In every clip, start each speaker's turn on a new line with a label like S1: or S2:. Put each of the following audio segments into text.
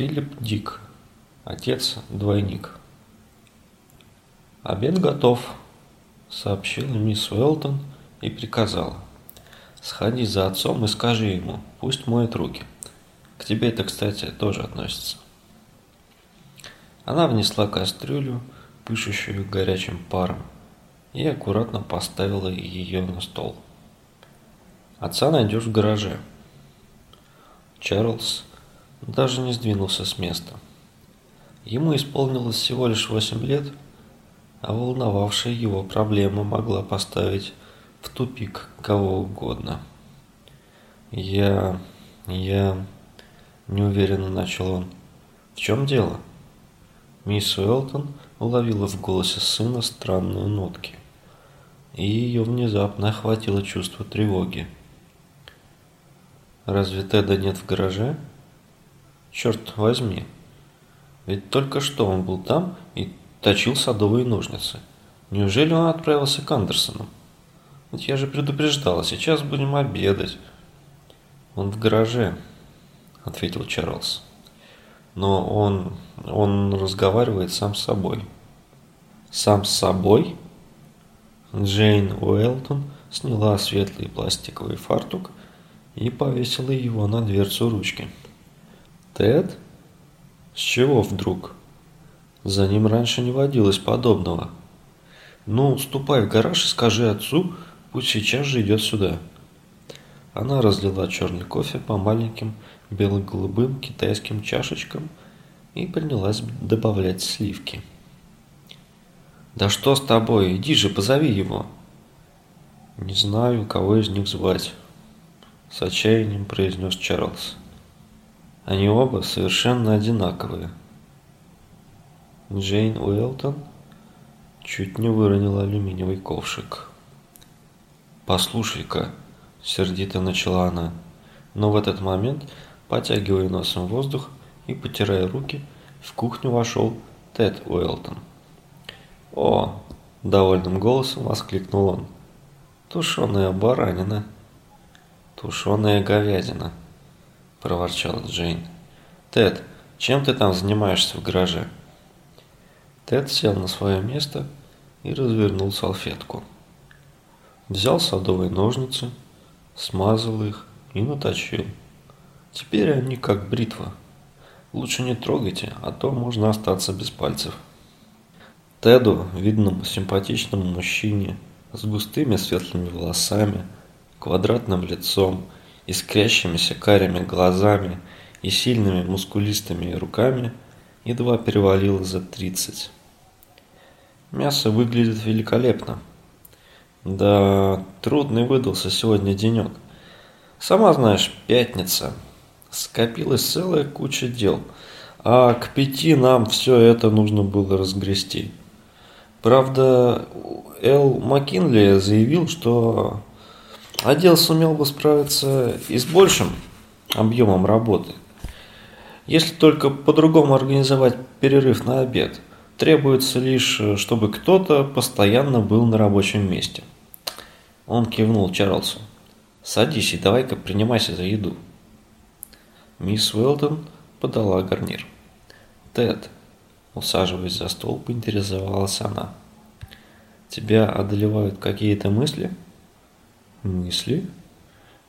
S1: Филипп Дик, отец-двойник. «Обед готов», — сообщила мисс Уэлтон и приказала. «Сходи за отцом и скажи ему, пусть моет руки. К тебе это, кстати, тоже относится». Она внесла кастрюлю, пышущую горячим паром, и аккуратно поставила ее на стол. «Отца найдешь в гараже». Чарльз даже не сдвинулся с места. Ему исполнилось всего лишь восемь лет, а волновавшая его проблема могла поставить в тупик кого угодно. «Я... я...» – неуверенно начал он. «В чем дело?» Мисс Уэлтон уловила в голосе сына странные нотки, и ее внезапно охватило чувство тревоги. «Разве Теда нет в гараже?» Черт возьми. Ведь только что он был там и точил садовые ножницы. Неужели он отправился к Андерсону? Ведь я же предупреждала, сейчас будем обедать. Он в гараже, ответил Чарльз. Но он, он разговаривает сам с собой. Сам с собой? Джейн Уэлтон сняла светлый пластиковый фартук и повесила его на дверцу ручки. Тед? С чего вдруг? За ним раньше не водилось подобного. Ну, ступай в гараж и скажи отцу, пусть сейчас же идет сюда. Она разлила черный кофе по маленьким бело-голубым китайским чашечкам и принялась добавлять сливки. «Да что с тобой? Иди же, позови его!» «Не знаю, кого из них звать», — с отчаянием произнес Чарльз. Они оба совершенно одинаковые. Джейн Уэлтон чуть не выронила алюминиевый ковшик. «Послушай-ка», — сердито начала она, но в этот момент, потягивая носом воздух и потирая руки, в кухню вошел Тед Уэлтон. «О!» – довольным голосом воскликнул он. «Тушеная баранина, тушеная говядина» проворчала Джейн. «Тед, чем ты там занимаешься в гараже?» Тед сел на свое место и развернул салфетку. Взял садовые ножницы, смазал их и наточил. Теперь они как бритва. Лучше не трогайте, а то можно остаться без пальцев. Теду, видному симпатичному мужчине, с густыми светлыми волосами, квадратным лицом – искрящимися карими глазами и сильными мускулистыми руками, едва перевалило за тридцать. Мясо выглядит великолепно. Да, трудный выдался сегодня денек. Сама знаешь, пятница. Скопилась целая куча дел. А к пяти нам все это нужно было разгрести. Правда, Эл Маккинли заявил, что Отдел сумел бы справиться и с большим объемом работы. Если только по-другому организовать перерыв на обед, требуется лишь, чтобы кто-то постоянно был на рабочем месте. Он кивнул Чарльзу. «Садись и давай-ка принимайся за еду». Мисс Уэлтон подала гарнир. «Тед», усаживаясь за стол, поинтересовалась она. «Тебя одолевают какие-то мысли?» Мысли?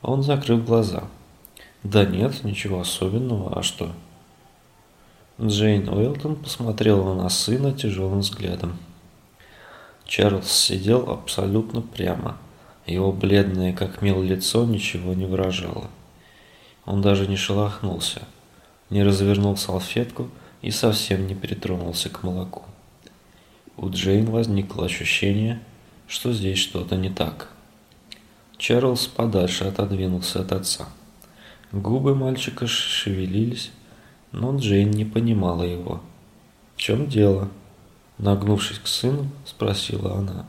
S1: Он закрыл глаза. Да нет, ничего особенного, а что? Джейн Уэлтон посмотрела на сына тяжелым взглядом. Чарльз сидел абсолютно прямо. Его бледное, как мел, лицо ничего не выражало. Он даже не шелохнулся, не развернул салфетку и совсем не притронулся к молоку. У Джейн возникло ощущение, что здесь что-то не так. Чарльз подальше отодвинулся от отца. Губы мальчика шевелились, но Джейн не понимала его. «В чем дело?» Нагнувшись к сыну, спросила она.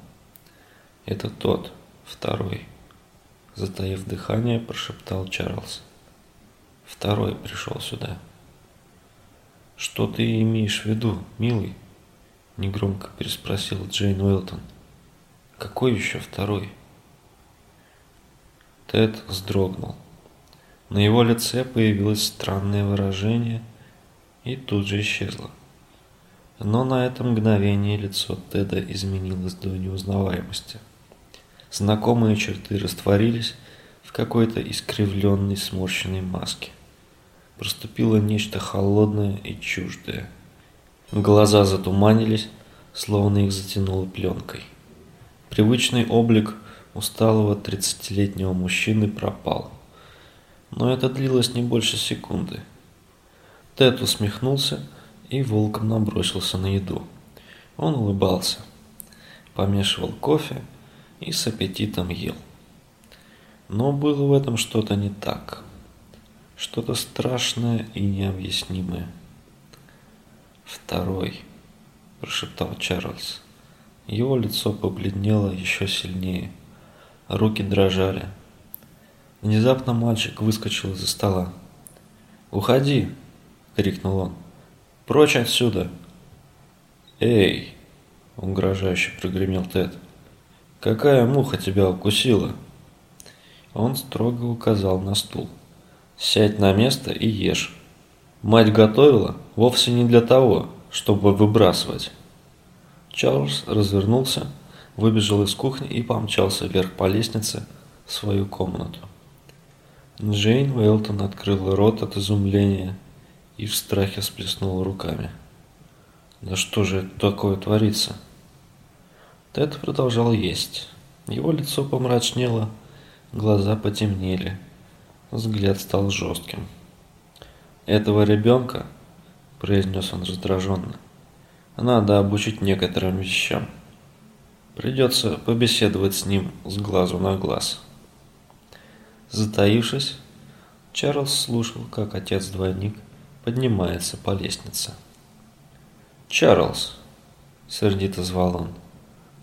S1: «Это тот, второй», затаив дыхание, прошептал Чарльз. «Второй пришел сюда». «Что ты имеешь в виду, милый?» Негромко переспросил Джейн Уэлтон. «Какой еще второй?» Тед вздрогнул. На его лице появилось странное выражение, и тут же исчезла. Но на это мгновение лицо Теда изменилось до неузнаваемости. Знакомые черты растворились в какой-то искривленной сморщенной маске. Проступило нечто холодное и чуждое. Глаза затуманились, словно их затянуло пленкой. Привычный облик усталого тридцатилетнего мужчины пропал. Но это длилось не больше секунды. Тед усмехнулся и волком набросился на еду. Он улыбался, помешивал кофе и с аппетитом ел. Но было в этом что-то не так. Что-то страшное и необъяснимое. «Второй», – прошептал Чарльз. Его лицо побледнело еще сильнее. Руки дрожали. Внезапно мальчик выскочил из-за стола. «Уходи!» – крикнул он. «Прочь отсюда!» «Эй!» – угрожающе прогремел Тед. «Какая муха тебя укусила?» Он строго указал на стул. «Сядь на место и ешь. Мать готовила вовсе не для того, чтобы выбрасывать». Чарльз развернулся, выбежал из кухни и помчался вверх по лестнице в свою комнату. Джейн Уэлтон открыла рот от изумления и в страхе сплеснула руками. Да что же это такое творится? Тед продолжал есть. Его лицо помрачнело, глаза потемнели, взгляд стал жестким. «Этого ребенка», – произнес он раздраженно, – «надо обучить некоторым вещам. Придется побеседовать с ним с глазу на глаз». Затаившись, Чарльз слушал, как отец-двойник поднимается по лестнице. «Чарльз!» – сердито звал он.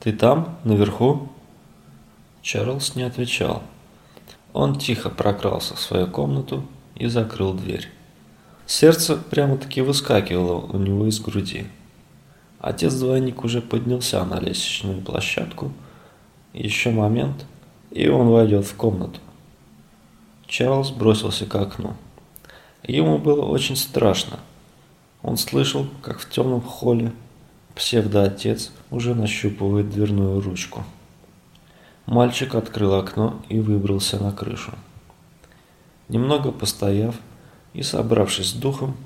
S1: «Ты там, наверху?» Чарльз не отвечал. Он тихо прокрался в свою комнату и закрыл дверь. Сердце прямо-таки выскакивало у него из груди. Отец-двойник уже поднялся на лестничную площадку. Еще момент, и он войдет в комнату. Чарльз бросился к окну. Ему было очень страшно. Он слышал, как в темном холле псевдоотец уже нащупывает дверную ручку. Мальчик открыл окно и выбрался на крышу. Немного постояв и собравшись с духом,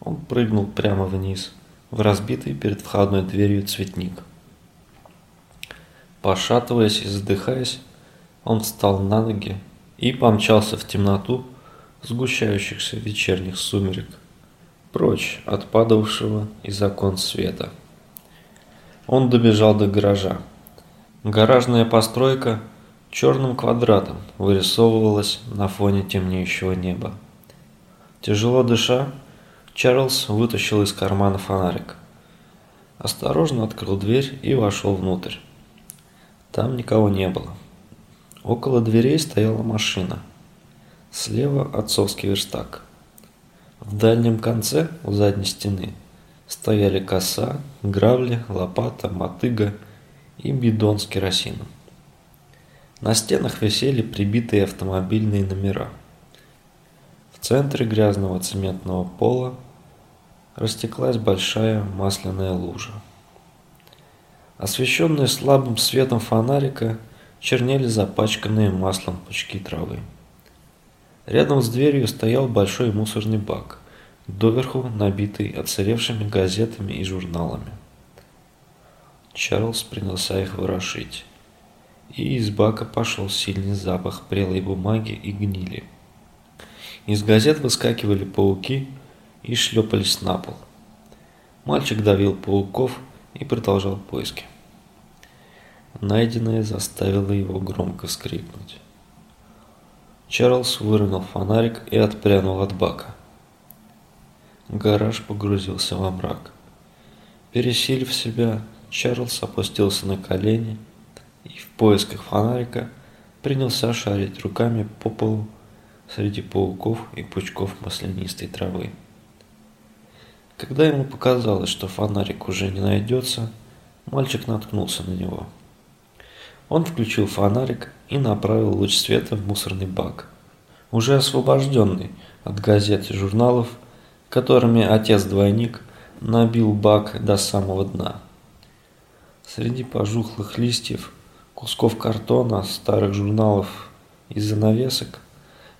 S1: он прыгнул прямо вниз, в разбитый перед входной дверью цветник. Пошатываясь и задыхаясь, он встал на ноги и помчался в темноту сгущающихся вечерних сумерек, прочь от падавшего из окон света. Он добежал до гаража. Гаражная постройка черным квадратом вырисовывалась на фоне темнеющего неба. Тяжело дыша, Чарльз вытащил из кармана фонарик. Осторожно открыл дверь и вошел внутрь. Там никого не было. Около дверей стояла машина. Слева отцовский верстак. В дальнем конце, у задней стены, стояли коса, гравли, лопата, мотыга и бидон с керосином. На стенах висели прибитые автомобильные номера. В центре грязного цементного пола растеклась большая масляная лужа. Освещенные слабым светом фонарика – чернели запачканные маслом пучки травы. Рядом с дверью стоял большой мусорный бак, доверху набитый оцаревшими газетами и журналами. Чарльз принялся их ворошить, и из бака пошел сильный запах прелой бумаги и гнили. Из газет выскакивали пауки и шлепались на пол. Мальчик давил пауков и продолжал поиски. Найденное заставило его громко вскрикнуть. Чарльз выронил фонарик и отпрянул от бака. Гараж погрузился во мрак. Пересилив себя, Чарльз опустился на колени и в поисках фонарика принялся шарить руками по полу среди пауков и пучков маслянистой травы. Когда ему показалось, что фонарик уже не найдется, мальчик наткнулся на него – он включил фонарик и направил луч света в мусорный бак. Уже освобожденный от газет и журналов, которыми отец-двойник набил бак до самого дна. Среди пожухлых листьев, кусков картона, старых журналов и занавесок,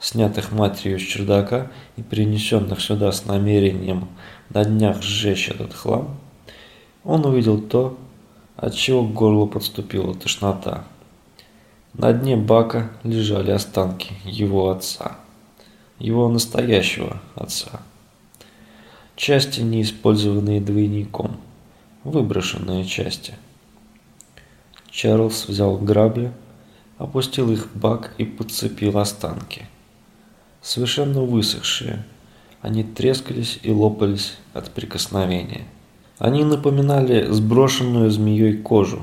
S1: снятых матерью с чердака и принесенных сюда с намерением на днях сжечь этот хлам, он увидел то, от чего к горлу подступила тошнота. На дне бака лежали останки его отца, его настоящего отца. Части, не использованные двойником, выброшенные части. Чарльз взял грабли, опустил их в бак и подцепил останки. Совершенно высохшие, они трескались и лопались от прикосновения. Они напоминали сброшенную змеей кожу,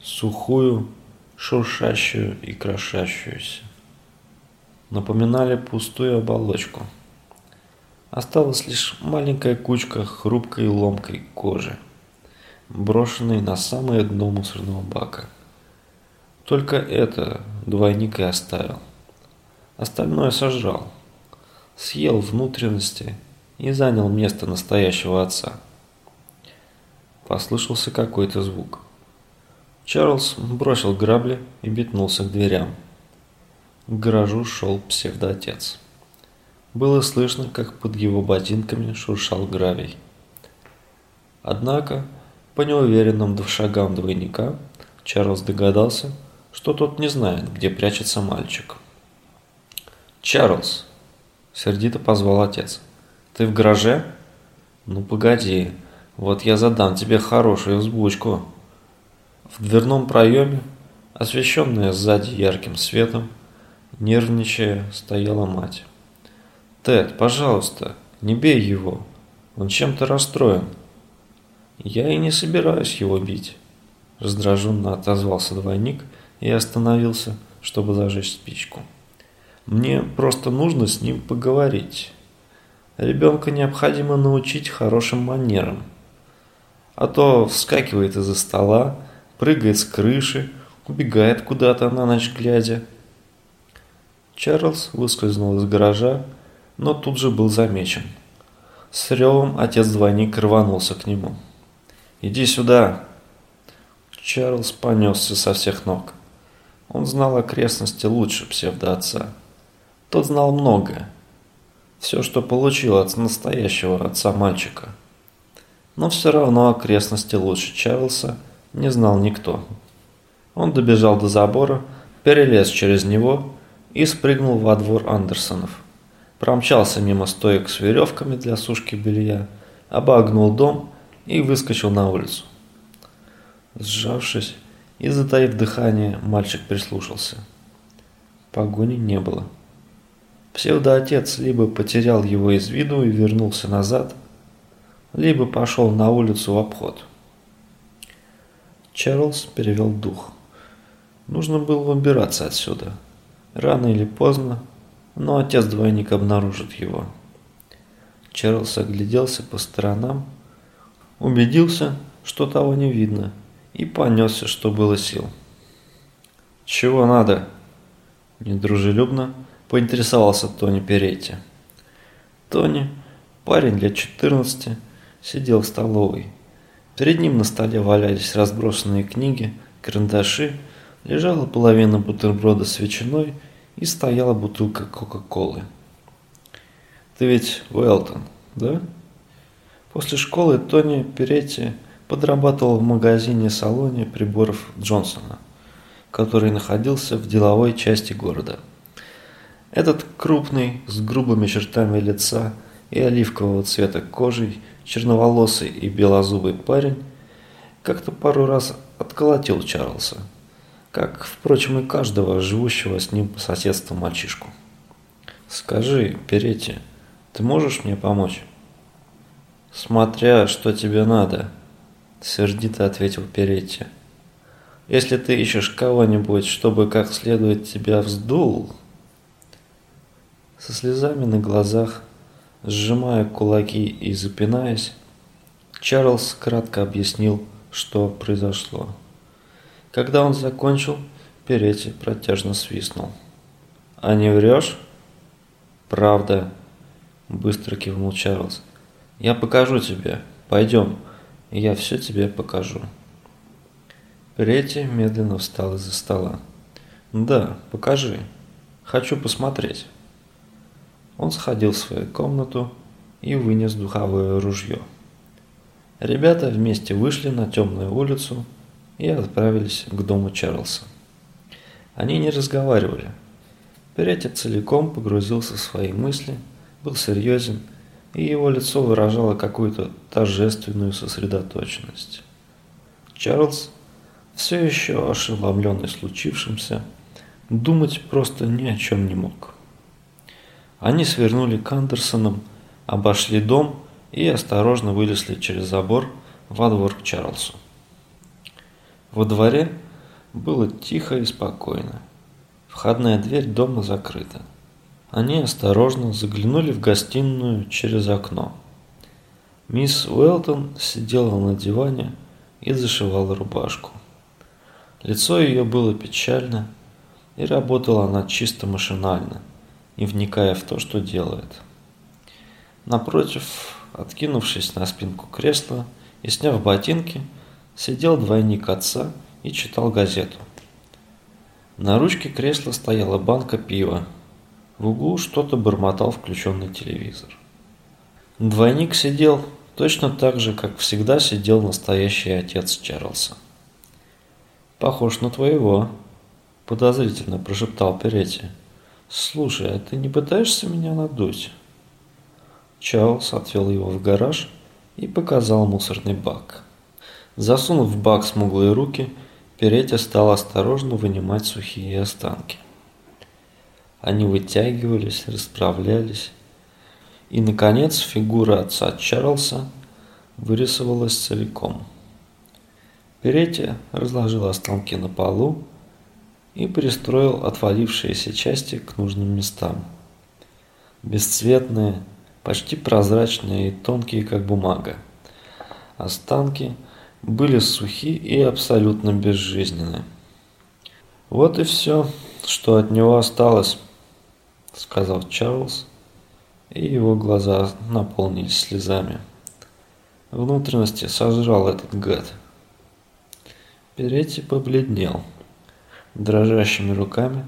S1: сухую, шуршащую и крошащуюся. Напоминали пустую оболочку. Осталась лишь маленькая кучка хрупкой ломкой кожи, брошенной на самое дно мусорного бака. Только это двойник и оставил. Остальное сожрал, съел внутренности и занял место настоящего отца. Послышался какой-то звук. Чарльз бросил грабли и метнулся к дверям. К гаражу шел псевдоотец. Было слышно, как под его ботинками шуршал гравий. Однако, по неуверенным шагам двойника, Чарльз догадался, что тот не знает, где прячется мальчик. «Чарльз!» – сердито позвал отец. «Ты в гараже?» «Ну погоди, вот я задам тебе хорошую взбучку». В дверном проеме, освещенная сзади ярким светом, нервничая, стояла мать. «Тед, пожалуйста, не бей его, он чем-то расстроен». «Я и не собираюсь его бить», – раздраженно отозвался двойник и остановился, чтобы зажечь спичку. «Мне просто нужно с ним поговорить. Ребенка необходимо научить хорошим манерам, а то вскакивает из-за стола, прыгает с крыши, убегает куда-то на ночь глядя. Чарльз выскользнул из гаража, но тут же был замечен. С ревом отец-двойник рванулся к нему. «Иди сюда!» Чарльз понесся со всех ног. Он знал окрестности лучше псевдоотца. Тот знал многое. Все, что получил от настоящего отца мальчика. Но все равно окрестности лучше Чарльза – не знал никто. Он добежал до забора, перелез через него и спрыгнул во двор Андерсонов. Промчался мимо стоек с веревками для сушки белья, обогнул дом и выскочил на улицу. Сжавшись и затаив дыхание, мальчик прислушался. Погони не было. Псевдоотец либо потерял его из виду и вернулся назад, либо пошел на улицу в обход. Чарльз перевел дух. Нужно было убираться отсюда. Рано или поздно, но отец-двойник обнаружит его. Чарльз огляделся по сторонам, убедился, что того не видно, и понесся, что было сил. «Чего надо?» Недружелюбно поинтересовался Тони Перетти. Тони, парень лет 14, сидел в столовой Перед ним на столе валялись разбросанные книги, карандаши, лежала половина бутерброда с ветчиной и стояла бутылка Кока-Колы. «Ты ведь Уэлтон, да?» После школы Тони Перетти подрабатывал в магазине-салоне приборов Джонсона, который находился в деловой части города. Этот крупный, с грубыми чертами лица и оливкового цвета кожей – черноволосый и белозубый парень как-то пару раз отколотил Чарльза, как, впрочем, и каждого живущего с ним по соседству мальчишку. «Скажи, Перетти, ты можешь мне помочь?» «Смотря, что тебе надо», – сердито ответил Перетти. «Если ты ищешь кого-нибудь, чтобы как следует тебя вздул...» Со слезами на глазах Сжимая кулаки и запинаясь, Чарльз кратко объяснил, что произошло. Когда он закончил, Перетти протяжно свистнул. «А не врешь?» «Правда», – быстро кивнул Чарльз. «Я покажу тебе. Пойдем, я все тебе покажу». Перетти медленно встал из-за стола. «Да, покажи. Хочу посмотреть». Он сходил в свою комнату и вынес духовое ружье. Ребята вместе вышли на темную улицу и отправились к дому Чарльза. Они не разговаривали. Перетти целиком погрузился в свои мысли, был серьезен, и его лицо выражало какую-то торжественную сосредоточенность. Чарльз, все еще ошеломленный случившимся, думать просто ни о чем не мог. Они свернули к Андерсонам, обошли дом и осторожно вылезли через забор во двор к Чарльзу. Во дворе было тихо и спокойно. Входная дверь дома закрыта. Они осторожно заглянули в гостиную через окно. Мисс Уэлтон сидела на диване и зашивала рубашку. Лицо ее было печально, и работала она чисто машинально, не вникая в то, что делает. Напротив, откинувшись на спинку кресла и сняв ботинки, сидел двойник отца и читал газету. На ручке кресла стояла банка пива. В углу что-то бормотал включенный телевизор. Двойник сидел точно так же, как всегда сидел настоящий отец Чарльза. «Похож на твоего», – подозрительно прошептал Перетти. «Слушай, а ты не пытаешься меня надуть?» Чарльз отвел его в гараж и показал мусорный бак. Засунув в бак смуглые руки, Перетти стал осторожно вынимать сухие останки. Они вытягивались, расправлялись, и, наконец, фигура отца Чарльза вырисовалась целиком. Перетти разложил останки на полу и пристроил отвалившиеся части к нужным местам. Бесцветные, почти прозрачные и тонкие, как бумага. Останки – были сухи и абсолютно безжизненны. «Вот и все, что от него осталось», — сказал Чарльз, и его глаза наполнились слезами. Внутренности сожрал этот гад. Перетти побледнел. Дрожащими руками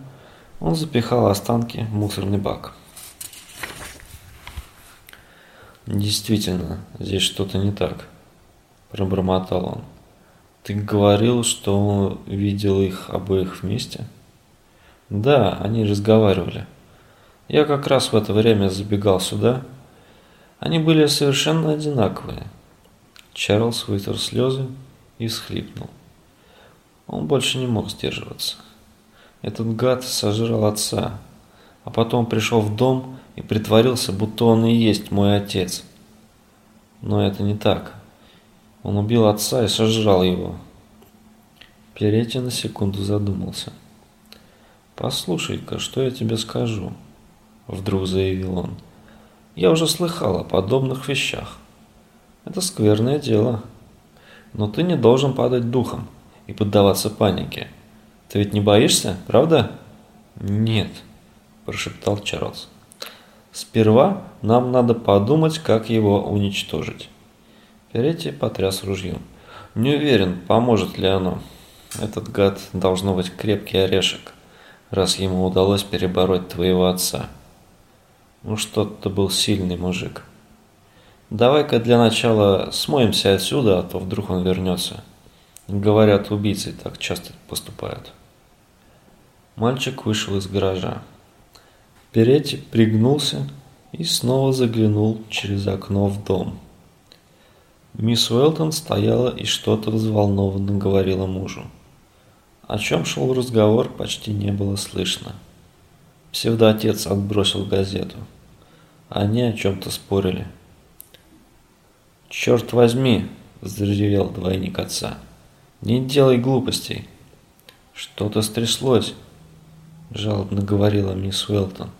S1: он запихал останки в мусорный бак. Действительно, здесь что-то не так пробормотал он. Ты говорил, что видел их обоих вместе? Да, они разговаривали. Я как раз в это время забегал сюда. Они были совершенно одинаковые. Чарльз вытер слезы и схлипнул. Он больше не мог сдерживаться. Этот гад сожрал отца, а потом пришел в дом и притворился, будто он и есть мой отец. Но это не так. Он убил отца и сожрал его. Перетти на секунду задумался. «Послушай-ка, что я тебе скажу?» Вдруг заявил он. «Я уже слыхал о подобных вещах. Это скверное дело. Но ты не должен падать духом и поддаваться панике. Ты ведь не боишься, правда?» «Нет», – прошептал Чарльз. «Сперва нам надо подумать, как его уничтожить. Перетти потряс ружьем. Не уверен, поможет ли оно. Этот гад должно быть крепкий орешек, раз ему удалось перебороть твоего отца. Ну что-то был сильный мужик. Давай-ка для начала смоемся отсюда, а то вдруг он вернется. Говорят, убийцы так часто поступают. Мальчик вышел из гаража. Перетти пригнулся и снова заглянул через окно в дом. Мисс Уэлтон стояла и что-то взволнованно говорила мужу. О чем шел разговор, почти не было слышно. Псевдоотец отбросил газету. Они о чем-то спорили. «Черт возьми!» – заревел двойник отца. «Не делай глупостей!» «Что-то стряслось!» – жалобно говорила мисс Уэлтон.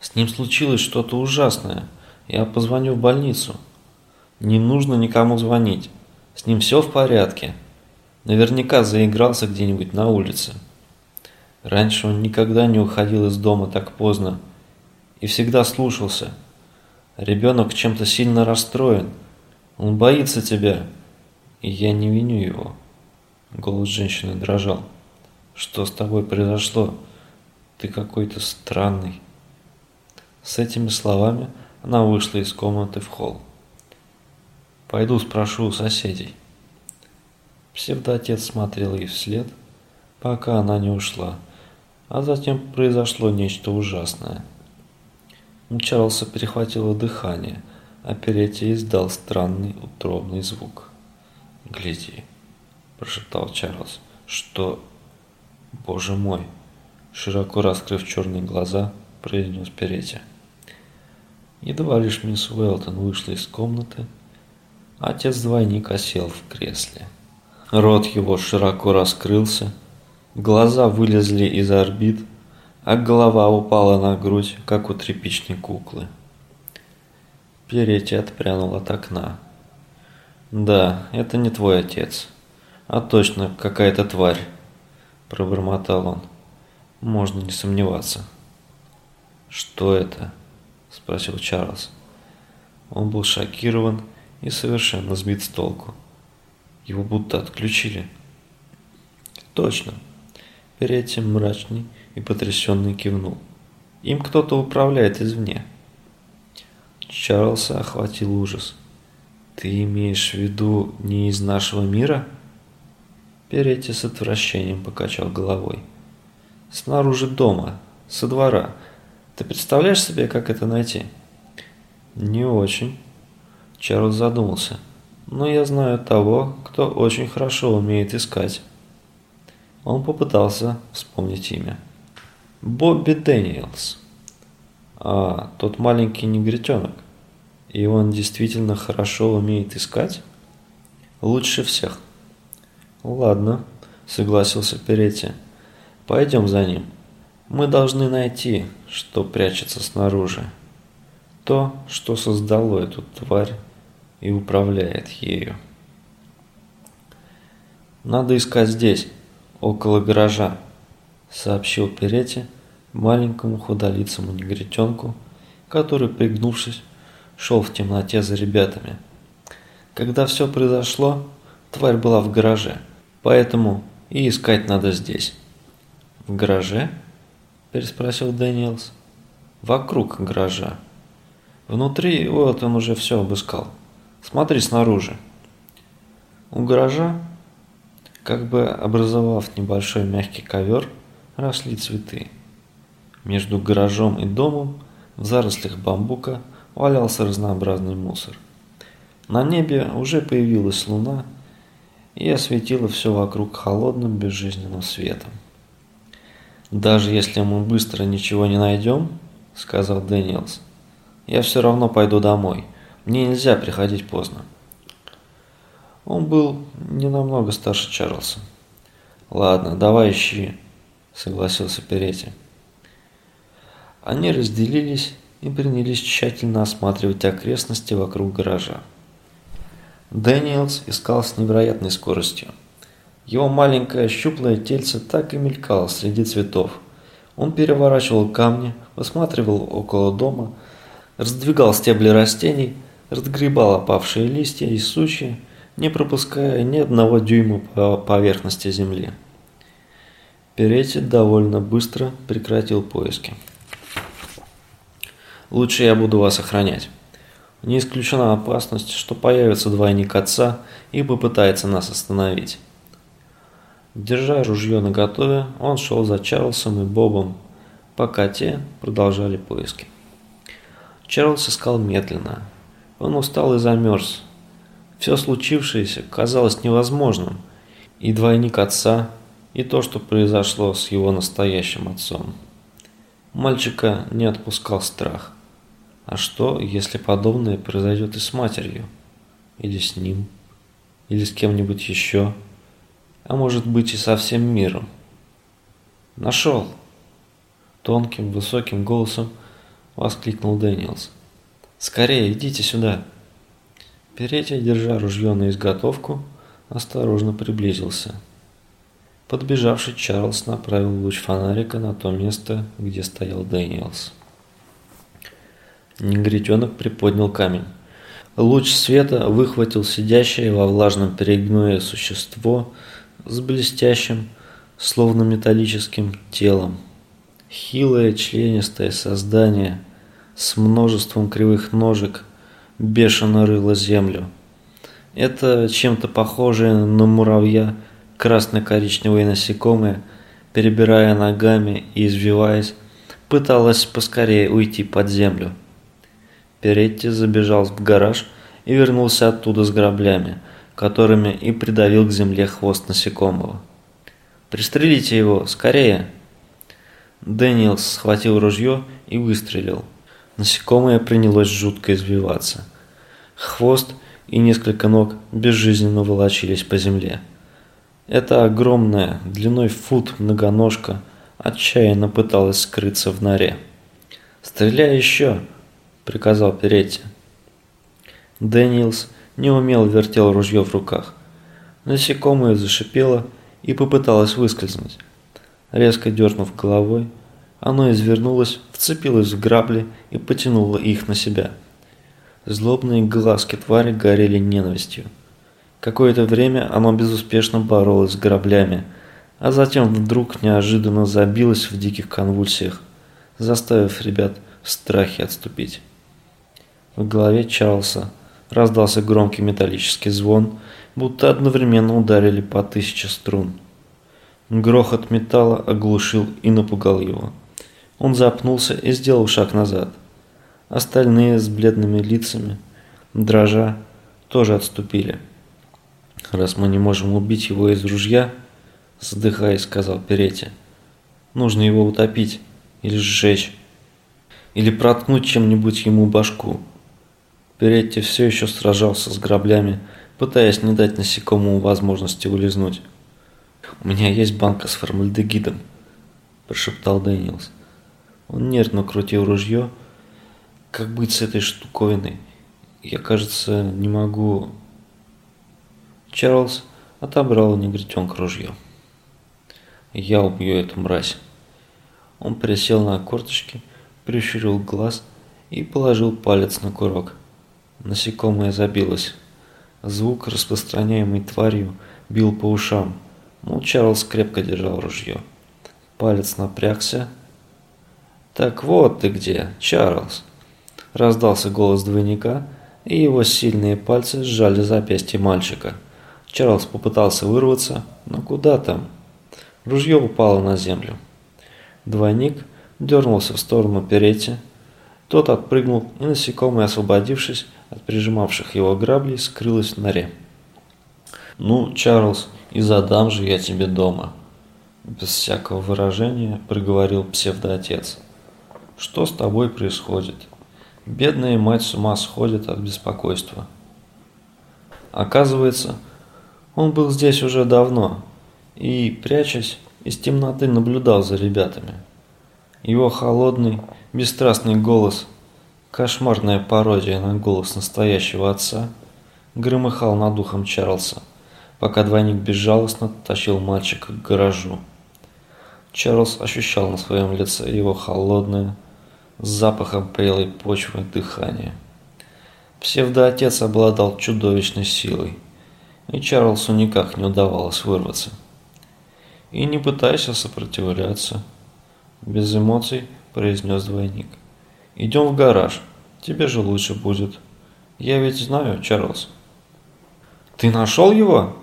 S1: «С ним случилось что-то ужасное. Я позвоню в больницу». Не нужно никому звонить. С ним все в порядке. Наверняка заигрался где-нибудь на улице. Раньше он никогда не уходил из дома так поздно. и всегда слушался. Ребенок чем-то сильно расстроен. Он боится тебя, и я не виню его. Голос женщины дрожал. Что с тобой произошло? Ты какой-то странный. С этими словами она вышла из комнаты в холл. Пойду спрошу у соседей. Псевдоотец смотрел ей вслед, пока она не ушла, а затем произошло нечто ужасное. У Чарльза перехватило дыхание, а Перетти издал странный утробный звук. «Гляди», – прошептал Чарльз, – «что...» «Боже мой!» – широко раскрыв черные глаза, произнес Перетти. Едва лишь мисс Уэлтон вышла из комнаты, отец-двойник осел в кресле. Рот его широко раскрылся, глаза вылезли из орбит, а голова упала на грудь, как у тряпичной куклы. Перетти отпрянул от окна. «Да, это не твой отец, а точно какая-то тварь», – пробормотал он. «Можно не сомневаться». «Что это?» – спросил Чарльз. Он был шокирован и совершенно сбит с толку. Его будто отключили. «Точно», – Перетти мрачный и потрясенный кивнул. Им кто-то управляет извне. Чарльза охватил ужас. Ты имеешь в виду не из нашего мира? Перетти с отвращением покачал головой. Снаружи дома, со двора. Ты представляешь себе, как это найти? Не очень. Чарльз задумался. Но я знаю того, кто очень хорошо умеет искать. Он попытался вспомнить имя. Бобби Дэниелс. А, тот маленький негритенок. И он действительно хорошо умеет искать? Лучше всех. Ладно, согласился Перетти. Пойдем за ним. Мы должны найти, что прячется снаружи. То, что создало эту тварь и управляет ею. Надо искать здесь, около гаража, сообщил Перетти маленькому худолицому негритенку, который, пригнувшись, шел в темноте за ребятами. Когда все произошло, тварь была в гараже, поэтому и искать надо здесь. «В гараже?» – переспросил Дэниелс. «Вокруг гаража. Внутри вот он уже все обыскал. Смотри снаружи». У гаража, как бы образовав небольшой мягкий ковер – росли цветы. Между гаражом и домом в зарослях бамбука валялся разнообразный мусор. На небе уже появилась луна и осветила все вокруг холодным безжизненным светом. «Даже если мы быстро ничего не найдем, — сказал Дэниелс, — я все равно пойду домой. Мне нельзя приходить поздно». Он был не намного старше Чарльза. «Ладно, давай ищи», – согласился Перетти. Они разделились и принялись тщательно осматривать окрестности вокруг гаража. Дэниелс искал с невероятной скоростью. Его маленькое щуплое тельце так и мелькало среди цветов. Он переворачивал камни, высматривал около дома, раздвигал стебли растений, разгребал опавшие листья и сучья, не пропуская ни одного дюйма по поверхности земли. Перетти довольно быстро прекратил поиски. «Лучше я буду вас охранять. Не исключена опасность, что появится двойник отца и попытается нас остановить». Держа ружье наготове, он шел за Чарльзом и Бобом, пока те продолжали поиски. Чарльз искал медленно. Он устал и замерз. Все случившееся казалось невозможным, и двойник отца и то, что произошло с его настоящим отцом. Мальчика не отпускал страх. А что, если подобное произойдет и с матерью? Или с ним? Или с кем-нибудь еще? А может быть и со всем миром? Нашел! Тонким, высоким голосом воскликнул Дэниелс. «Скорее, идите сюда!» Перетти, держа ружье на изготовку, осторожно приблизился. Подбежавший Чарльз направил луч фонарика на то место, где стоял Дэниелс. Негритенок приподнял камень. Луч света выхватил сидящее во влажном перегное существо с блестящим, словно металлическим телом. Хилое членистое создание с множеством кривых ножек бешено рыло землю. Это чем-то похожее на муравья красно-коричневое насекомое, перебирая ногами и извиваясь, пыталось поскорее уйти под землю. Перетти забежал в гараж и вернулся оттуда с граблями, которыми и придавил к земле хвост насекомого. «Пристрелите его, скорее!» Дэниелс схватил ружье и выстрелил. Насекомое принялось жутко извиваться. Хвост и несколько ног безжизненно волочились по земле. Эта огромная, длиной фут многоножка отчаянно пыталась скрыться в норе. «Стреляй еще!» – приказал Перетти. Дэниелс неумело вертел ружье в руках. Насекомое зашипело и попыталось выскользнуть. Резко дернув головой, оно извернулось, вцепилось в грабли и потянуло их на себя. Злобные глазки твари горели ненавистью. Какое-то время оно безуспешно боролось с граблями, а затем вдруг неожиданно забилось в диких конвульсиях, заставив ребят в страхе отступить. В голове Чарльза раздался громкий металлический звон, будто одновременно ударили по тысяче струн. Грохот металла оглушил и напугал его. Он запнулся и сделал шаг назад. Остальные с бледными лицами, дрожа, тоже отступили. «Раз мы не можем убить его из ружья», – задыхаясь, сказал Перетти, – «нужно его утопить или сжечь, или проткнуть чем-нибудь ему башку». Перетти все еще сражался с граблями, пытаясь не дать насекомому возможности улизнуть. «У меня есть банка с формальдегидом», – прошептал Дэниелс. Он нервно крутил ружье. «Как быть с этой штуковиной? Я, кажется, не могу...» Чарльз отобрал у негритенка ружье. «Я убью эту мразь». Он присел на корточки, прищурил глаз и положил палец на курок. Насекомое забилось. Звук, распространяемый тварью, бил по ушам, но Чарльз крепко держал ружье. Палец напрягся. «Так вот ты где, Чарльз!» Раздался голос двойника, и его сильные пальцы сжали запястье мальчика. Чарльз попытался вырваться, но куда там? Ружье упало на землю. Двойник дернулся в сторону Перетти. Тот отпрыгнул, и насекомое, освободившись, от прижимавших его граблей скрылась в норе. «Ну, Чарльз, и задам же я тебе дома», – без всякого выражения проговорил псевдоотец. «Что с тобой происходит? Бедная мать с ума сходит от беспокойства». Оказывается, он был здесь уже давно и, прячась, из темноты наблюдал за ребятами. Его холодный, бесстрастный голос Кошмарная пародия на голос настоящего отца громыхал над ухом Чарльза, пока двойник безжалостно тащил мальчика к гаражу. Чарльз ощущал на своем лице его холодное, с запахом прелой почвы дыхание. Псевдоотец обладал чудовищной силой, и Чарльзу никак не удавалось вырваться. «И не пытайся сопротивляться», – без эмоций произнес двойник. Идем в гараж. Тебе же лучше будет. Я ведь знаю, Чарльз. Ты нашел его?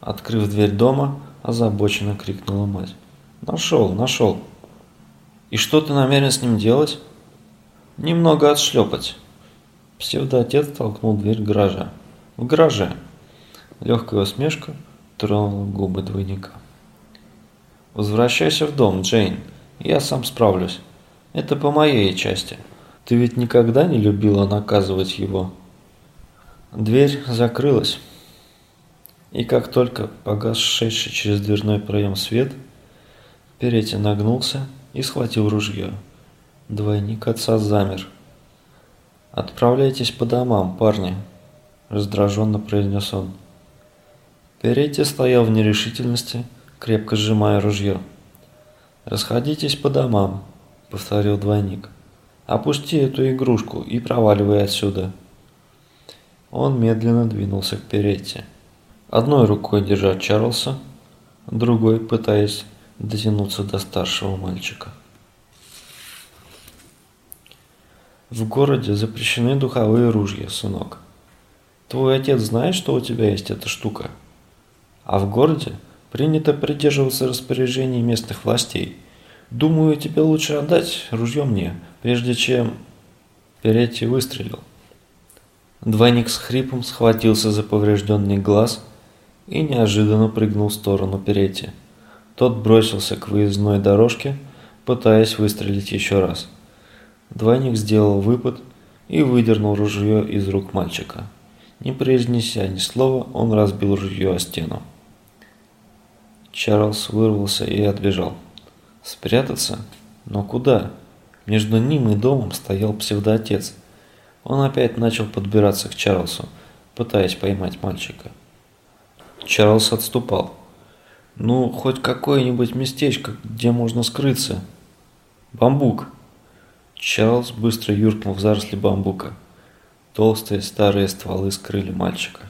S1: Открыв дверь дома, озабоченно крикнула мать. Нашел, нашел. И что ты намерен с ним делать? Немного отшлепать. Псевдоотец толкнул дверь гаража. В гараже. Легкая усмешка тронула губы двойника. Возвращайся в дом, Джейн. Я сам справлюсь. Это по моей части. Ты ведь никогда не любила наказывать его. Дверь закрылась. И как только погас шедший через дверной проем свет, Перетти нагнулся и схватил ружье. Двойник отца замер. «Отправляйтесь по домам, парни», – раздраженно произнес он. Перетти стоял в нерешительности, крепко сжимая ружье. «Расходитесь по домам», – повторил двойник. Опусти эту игрушку и проваливай отсюда. Он медленно двинулся к Перетте. Одной рукой держа Чарльза, другой пытаясь дотянуться до старшего мальчика. В городе запрещены духовые ружья, сынок. Твой отец знает, что у тебя есть эта штука? А в городе принято придерживаться распоряжений местных властей. Думаю, тебе лучше отдать ружье мне, прежде чем Перетти выстрелил. Двойник с хрипом схватился за поврежденный глаз и неожиданно прыгнул в сторону Перетти. Тот бросился к выездной дорожке, пытаясь выстрелить еще раз. Двойник сделал выпад и выдернул ружье из рук мальчика. Не произнеся ни слова, он разбил ружье о стену. Чарльз вырвался и отбежал. Спрятаться? Но куда? Между ним и домом стоял псевдоотец. Он опять начал подбираться к Чарльзу, пытаясь поймать мальчика. Чарльз отступал. «Ну, хоть какое-нибудь местечко, где можно скрыться. Бамбук!» Чарльз быстро юркнул в заросли бамбука. Толстые старые стволы скрыли мальчика.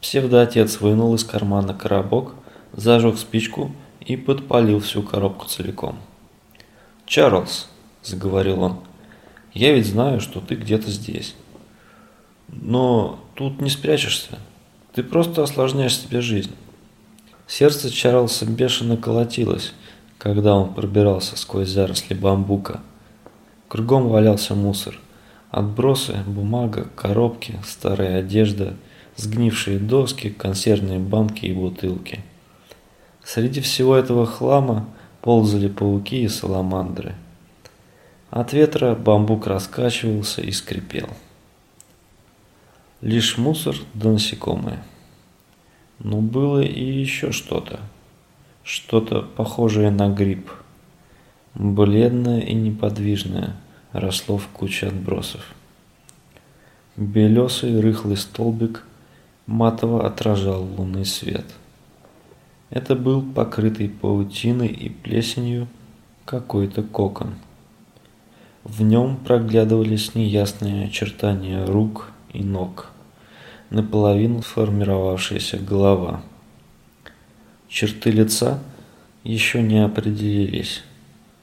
S1: Псевдоотец вынул из кармана коробок, зажег спичку и подпалил всю коробку целиком. «Чарльз!» – заговорил он – я ведь знаю, что ты где-то здесь. Но тут не спрячешься. Ты просто осложняешь себе жизнь. Сердце Чарльза бешено колотилось, когда он пробирался сквозь заросли бамбука. Кругом валялся мусор. Отбросы, бумага, коробки, старая одежда, сгнившие доски, консервные банки и бутылки. Среди всего этого хлама ползали пауки и саламандры – от ветра бамбук раскачивался и скрипел. Лишь мусор да насекомые. Но было и еще что-то. Что-то похожее на гриб. Бледное и неподвижное росло в куче отбросов. Белесый рыхлый столбик матово отражал лунный свет. Это был покрытый паутиной и плесенью какой-то кокон. В нем проглядывались неясные очертания рук и ног, наполовину сформировавшаяся голова. Черты лица еще не определились,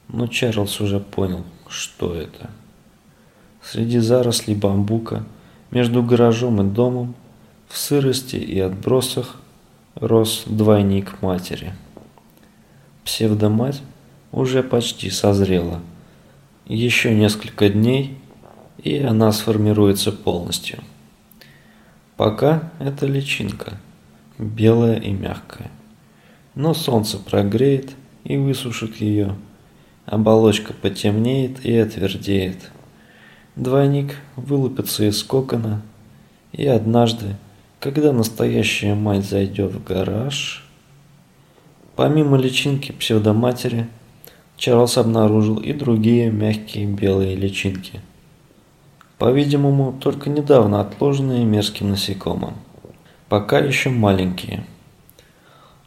S1: но Чарльз уже понял, что это. Среди зарослей бамбука, между гаражом и домом, в сырости и отбросах рос двойник матери. Псевдомать уже почти созрела – еще несколько дней, и она сформируется полностью. Пока это личинка, белая и мягкая. Но солнце прогреет и высушит ее. Оболочка потемнеет и отвердеет. Двойник вылупится из кокона, и однажды, когда настоящая мать зайдет в гараж, помимо личинки псевдоматери – Чарльз обнаружил и другие мягкие белые личинки. По-видимому, только недавно отложенные мерзким насекомым. Пока еще маленькие.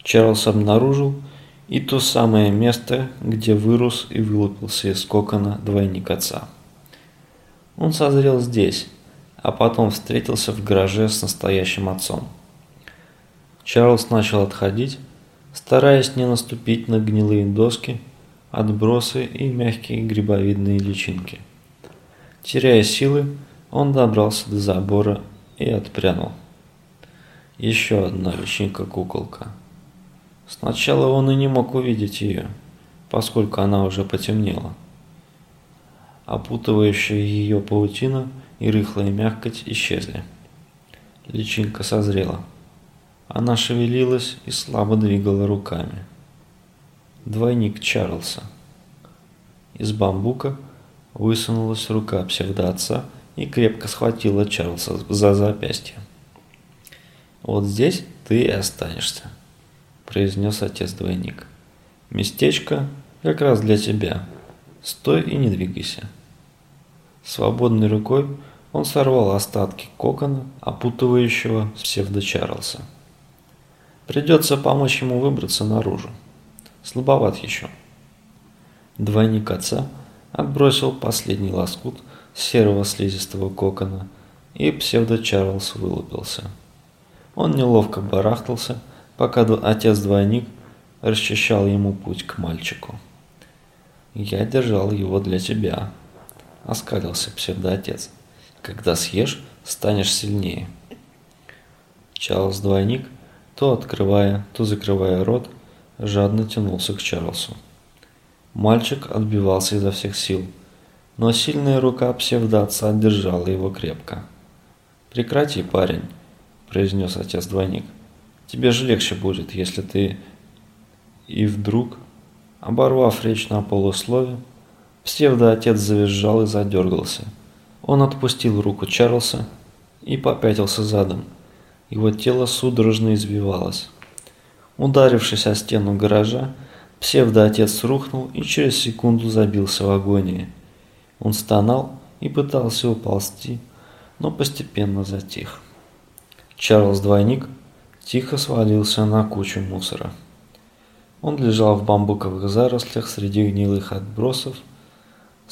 S1: Чарльз обнаружил и то самое место, где вырос и вылупился из кокона двойник отца. Он созрел здесь, а потом встретился в гараже с настоящим отцом. Чарльз начал отходить, стараясь не наступить на гнилые доски отбросы и мягкие грибовидные личинки. Теряя силы, он добрался до забора и отпрянул. Еще одна личинка-куколка. Сначала он и не мог увидеть ее, поскольку она уже потемнела. Опутывающая ее паутина и рыхлая мякоть исчезли. Личинка созрела. Она шевелилась и слабо двигала руками двойник Чарльза. Из бамбука высунулась рука псевдоотца и крепко схватила Чарльза за запястье. «Вот здесь ты и останешься», – произнес отец-двойник. «Местечко как раз для тебя. Стой и не двигайся». Свободной рукой он сорвал остатки кокона, опутывающего псевдо-Чарльза. Придется помочь ему выбраться наружу слабоват еще. Двойник отца отбросил последний лоскут серого слизистого кокона, и псевдо-Чарльз вылупился. Он неловко барахтался, пока отец-двойник расчищал ему путь к мальчику. «Я держал его для тебя», — оскалился псевдоотец. «Когда съешь, станешь сильнее». Чарльз-двойник, то открывая, то закрывая рот, жадно тянулся к Чарльзу. Мальчик отбивался изо всех сил, но сильная рука псевдоотца держала его крепко. «Прекрати, парень», – произнес отец-двойник. «Тебе же легче будет, если ты...» И вдруг, оборвав речь на полуслове, псевдоотец завизжал и задергался. Он отпустил руку Чарльза и попятился задом. Его тело судорожно извивалось. Ударившись о стену гаража, псевдоотец рухнул и через секунду забился в агонии. Он стонал и пытался уползти, но постепенно затих. Чарльз-двойник тихо свалился на кучу мусора. Он лежал в бамбуковых зарослях среди гнилых отбросов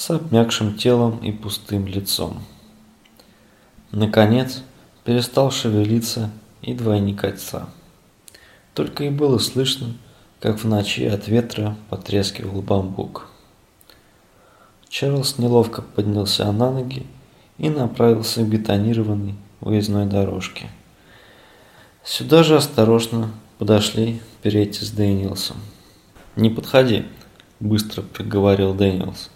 S1: с обмякшим телом и пустым лицом. Наконец, перестал шевелиться и двойник отца. Только и было слышно, как в ночи от ветра потрескивал бамбук. Чарльз неловко поднялся на ноги и направился к бетонированной выездной дорожке. Сюда же осторожно подошли Перетти с Дэниелсом. «Не подходи», – быстро проговорил Дэниелс.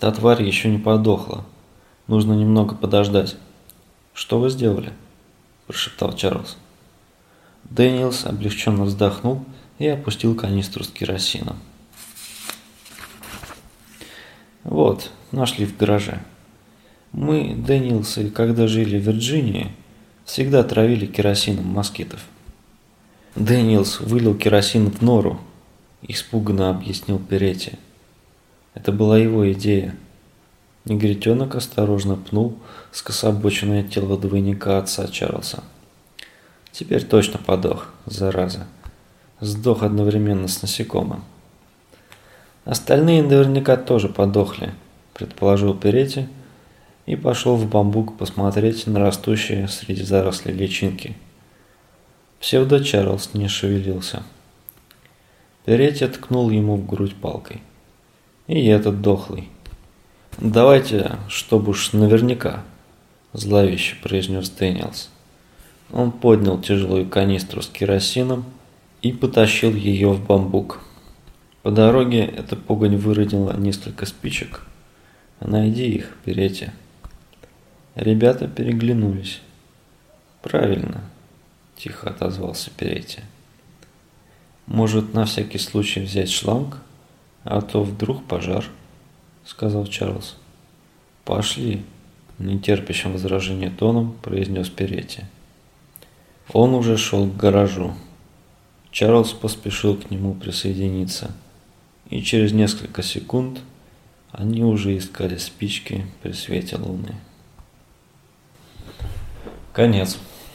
S1: «Та тварь еще не подохла. Нужно немного подождать». «Что вы сделали?» – прошептал Чарльз. Дэниелс облегченно вздохнул и опустил канистру с керосином. «Вот, нашли в гараже. Мы, Дэниелсы, когда жили в Вирджинии, всегда травили керосином москитов. Дэниелс вылил керосин в нору, испуганно объяснил Перетти. Это была его идея. Негритенок осторожно пнул скособоченное тело двойника отца Чарльза. Теперь точно подох, зараза. Сдох одновременно с насекомым. Остальные наверняка тоже подохли, предположил Перетти, и пошел в бамбук посмотреть на растущие среди зарослей личинки. Псевдо Чарльз не шевелился. Перетти ткнул ему в грудь палкой. И этот дохлый. «Давайте, чтобы уж наверняка», – зловеще произнес Дэниелс. Он поднял тяжелую канистру с керосином и потащил ее в бамбук. По дороге эта погонь выродила несколько спичек. Найди их, Перетти. Ребята переглянулись. «Правильно», – тихо отозвался Перетти. «Может, на всякий случай взять шланг, а то вдруг пожар», – сказал Чарльз. «Пошли», – нетерпящим возражения тоном произнес Перетти. Он уже шел к гаражу. Чарльз поспешил к нему присоединиться, и через несколько секунд они уже искали спички при свете луны. Конец.